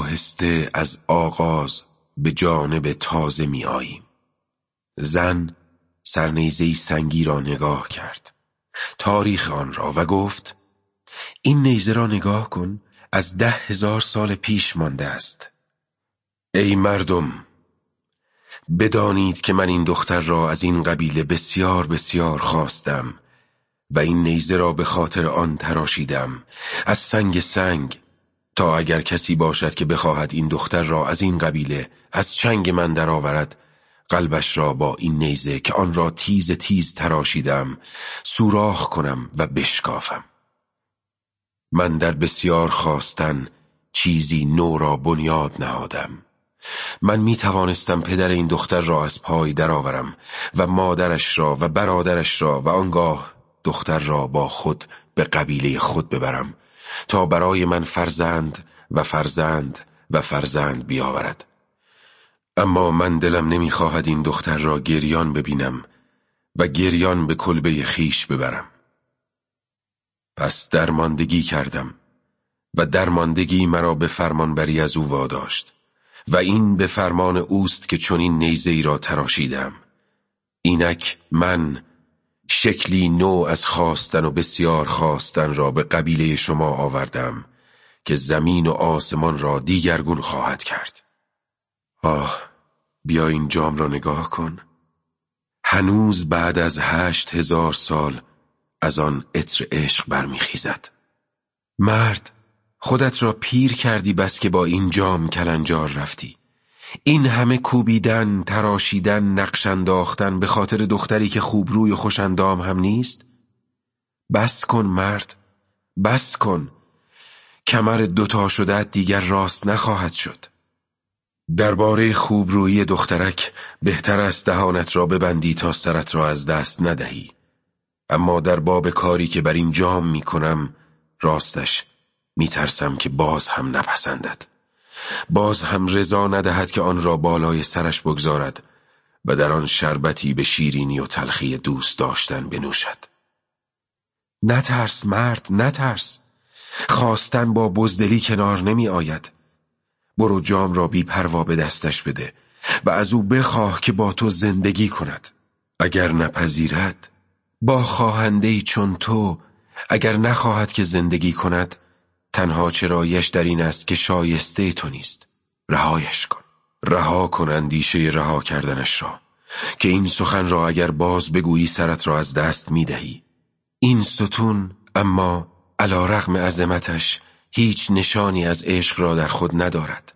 آهسته از آغاز به جانب تازه می آییم. زن سرنیزه سنگی را نگاه کرد تاریخ آن را و گفت این نیزه را نگاه کن از ده هزار سال پیش مانده است ای مردم بدانید که من این دختر را از این قبیله بسیار بسیار خواستم و این نیزه را به خاطر آن تراشیدم از سنگ سنگ تا اگر کسی باشد که بخواهد این دختر را از این قبیله از چنگ من درآورد قلبش را با این نیزه که آن را تیز تیز تراشیدم سوراخ کنم و بشکافم. من در بسیار خواستن چیزی نو را بنیاد نهادم. من می توانستم پدر این دختر را از پای درآورم و مادرش را و برادرش را و آنگاه دختر را با خود به قبیله خود ببرم. تا برای من فرزند و فرزند و فرزند بیاورد. اما من دلم نمی‌خواهد این دختر را گریان ببینم و گریان به کلبه خیش ببرم. پس درماندگی کردم و درماندگی مرا به فرمانبری از او واداشت و این به فرمان اوست که چنین نیزه ای را تراشیدم. اینک من شکلی نو از خواستن و بسیار خواستن را به قبیله شما آوردم که زمین و آسمان را دیگرگون خواهد کرد. آه بیا این جام را نگاه کن. هنوز بعد از هشت هزار سال از آن عطر عشق برمیخیزد. مرد خودت را پیر کردی بس که با این جام کلنجار رفتی. این همه کوبیدن، تراشیدن، نقش انداختن به خاطر دختری که خوب روی و خوشندام هم نیست؟ بس کن مرد، بس کن. کمر دوتا شده دیگر راست نخواهد شد. درباره خوبرویی دخترک بهتر است دهانت را ببندی تا سرت را از دست ندهی. اما در باب کاری که بر این جام می کنم راستش میترسم که باز هم نپسندد. باز هم رضا ندهد که آن را بالای سرش بگذارد و در آن شربتی به شیرینی و تلخی دوست داشتن بنوشد. نترس مرد نترس. خواستن با بزدلی کنار نمی آید. برو جام را بی پروا به دستش بده و از او بخواه که با تو زندگی کند. اگر نپذیرد با خواهنده چون تو اگر نخواهد که زندگی کند تنها چرایش در این است که شایسته تو نیست. رهایش کن. رها کن اندیشه رها کردنش را. که این سخن را اگر باز بگویی سرت را از دست می‌دهی. این ستون اما علا رغم عظمتش هیچ نشانی از عشق را در خود ندارد.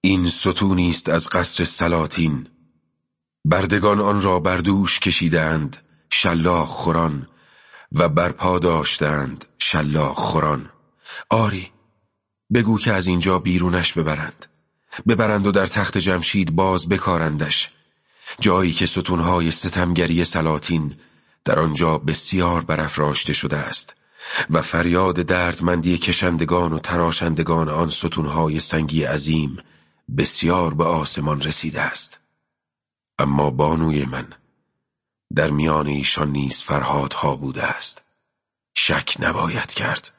این ستونی است از قصر سلاطین. بردگان آن را بردوش کشیدند شلاق خوران. و برپا داشتند شلاق خوران. آری بگو که از اینجا بیرونش ببرند. ببرند و در تخت جمشید باز بکارندش. جایی که ستونهای ستمگری سلاطین در آنجا بسیار برافراشته شده است و فریاد دردمندی کشندگان و تراشندگان آن ستونهای سنگی عظیم بسیار به آسمان رسیده است. اما بانوی من در میان ایشان نیز فرهادها بوده است. شک نباید کرد.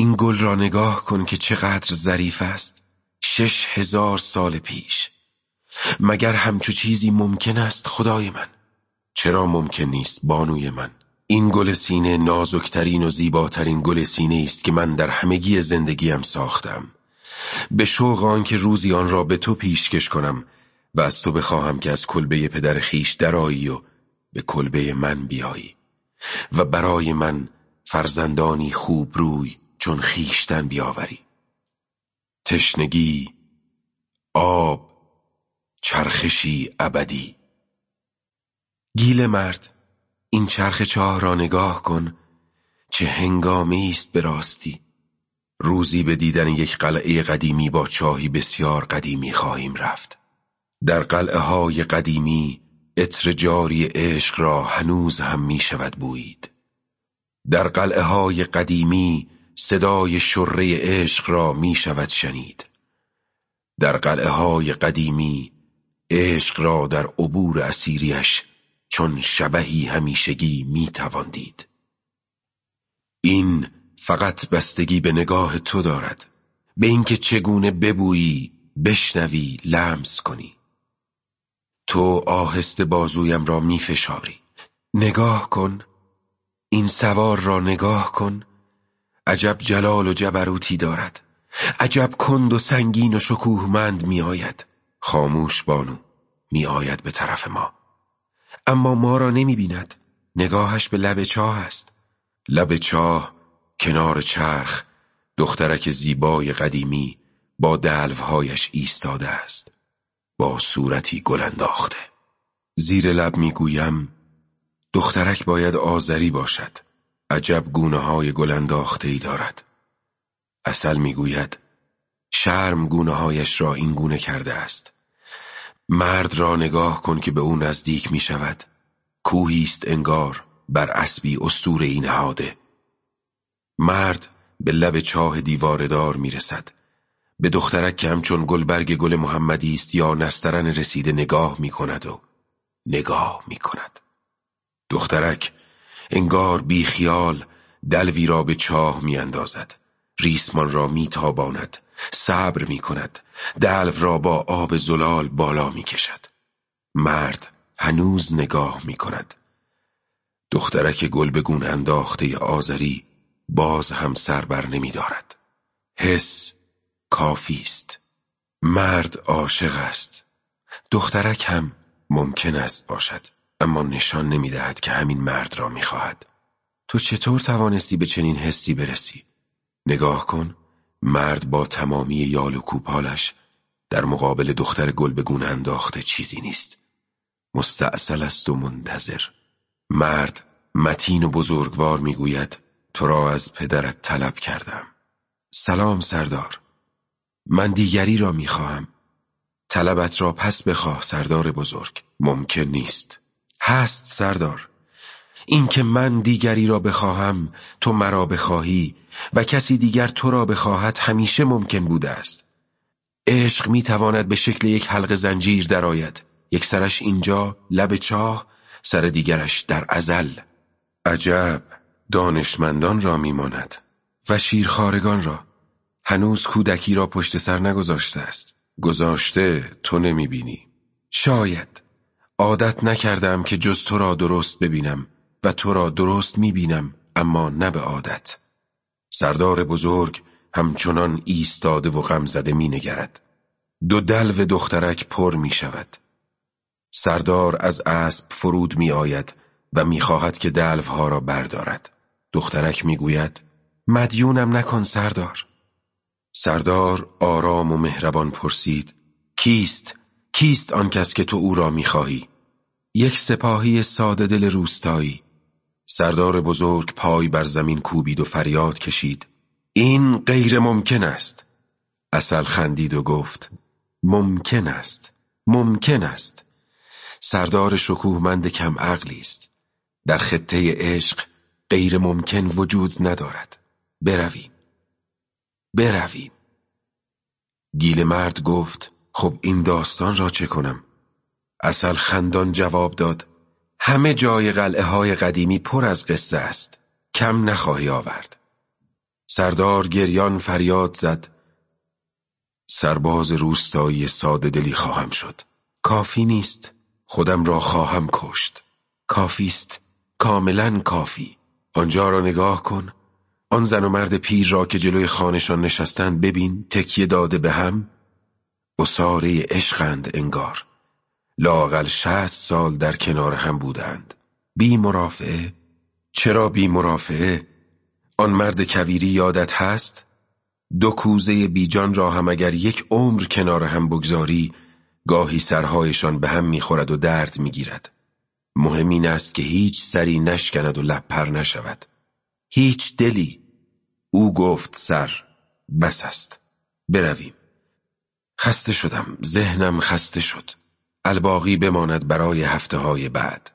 این گل را نگاه کن که چقدر ظریف است. شش هزار سال پیش. مگر همچو چیزی ممکن است خدای من؟ چرا ممکن نیست بانوی من؟ این گل سینه نازکترین و زیباترین گل سینه است که من در همگی زندگیم ساختم. به شوق که روزی آن را به تو پیشکش کنم و از تو بخواهم که از کلبه پدر خیش درایی و به کلبه من بیایی. و برای من فرزندانی خوب روی چون خیشتن بیاوری. تشنگی آب چرخشی ابدی. گیل مرد این چرخ چاه را نگاه کن چه هنگامی است به راستی. روزی به دیدن یک قلعه قدیمی با چاهی بسیار قدیمی خواهیم رفت. در قلعه های قدیمی عطر جاری عشق را هنوز هم می شود بویید. در قلعه های قدیمی صدای شره عشق را می شود شنید. در قلعه های قدیمی عشق را در عبور اسیریش چون شبهی همیشگی می تواندید. این فقط بستگی به نگاه تو دارد. به اینکه چگونه ببویی بشنوی لمس کنی. تو آهسته بازویم را میفشاری نگاه کن. این سوار را نگاه کن. عجب جلال و جبروتی دارد. عجب کند و سنگین و شکوهمند میآید. خاموش بانو میآید به طرف ما. اما ما را نمی بیند نگاهش به لب چاه است. لب چاه کنار چرخ دخترک زیبای قدیمی با دلوهایش ایستاده است. با صورتی گل انداخته. زیر لب می‌گویم دخترک باید آذری باشد. عجب گونه های گل ای دارد. اصل می‌گوید شرم گونه هایش را این گونه کرده است. مرد را نگاه کن که به او نزدیک می شود کوهی است انگار بر اسبی ای نهاده مرد به لب چاه دیواردار می رسد به دخترک که همچون گلبرگ گل محمدی است یا نسترن رسیده نگاه می کند و نگاه می کند دخترک انگار بی خیال دلوی را به چاه می اندازد. ریسمان را می تاباند. صبر می کند. دلو را با آب زلال بالا می کشد. مرد هنوز نگاه می کند. دخترک گلبگون انداخته آذری باز هم سر بر نمی دارد. حس کافی است. مرد عاشق است. دخترک هم ممکن است باشد. اما نشان نمی دهد که همین مرد را می خواهد. تو چطور توانستی به چنین حسی برسی؟ نگاه کن مرد با تمامی یال و کوپالش در مقابل دختر گلبگون انداخته چیزی نیست. مستعصل است و منتظر. مرد متین و بزرگوار می‌گوید تو را از پدرت طلب کردم. سلام سردار. من دیگری را می‌خواهم. طلبت را پس بخواه سردار بزرگ. ممکن نیست. هست سردار. اینکه من دیگری را بخواهم تو مرا بخواهی و کسی دیگر تو را بخواهد همیشه ممکن بوده است. عشق می‌تواند به شکل یک حلقه زنجیر درآید. یک سرش اینجا لب چاه سر دیگرش در ازل. عجب دانشمندان را میماند و شیرخارگان را. هنوز کودکی را پشت سر نگذاشته است. گذاشته تو نمی‌بینی. شاید. عادت نکردم که جز تو را درست ببینم و تو را درست می‌بینم اما نه به عادت. سردار بزرگ همچنان ایستاده و غمزده مینگرد. دو دلو دخترک پر می شود سردار از اسب فرود می آید و می‌خواهد که دلوها را بردارد. دخترک می‌گوید مدیونم نکن سردار. سردار آرام و مهربان پرسید کیست؟ کیست آن کس که تو او را می‌خواهی؟ یک سپاهی ساده دل روستایی. سردار بزرگ پای بر زمین کوبید و فریاد کشید. این غیر ممکن است. اصل خندید و گفت ممکن است ممکن است. سردار شکوهمند کم عقلی است. در خطه عشق غیر ممکن وجود ندارد. برویم. برویم. گیل مرد گفت خب این داستان را چه کنم؟ اصل خندان جواب داد همه جای قلعه های قدیمی پر از قصه است. کم نخواهی آورد. سردار گریان فریاد زد سرباز روستایی ساده دلی خواهم شد. کافی نیست. خودم را خواهم کشت. کافی است. کاملا کافی. آنجا را نگاه کن. آن زن و مرد پیر را که جلوی خانشان نشستند ببین تکیه داده به هم. اصاره عشقند انگار. لاقل شهست سال در کنار هم بودند. بی مرافعه؟ چرا بی مرافعه؟ آن مرد کویری یادت هست؟ دو کوزه بیجان را هم اگر یک عمر کنار هم بگذاری گاهی سرهایشان به هم می‌خورد و درد می‌گیرد. مهم این است که هیچ سری نشکند و لپر نشود. هیچ دلی. او گفت سر بس است. برویم. خسته شدم. ذهنم خسته شد. الباقی بماند برای هفته های بعد.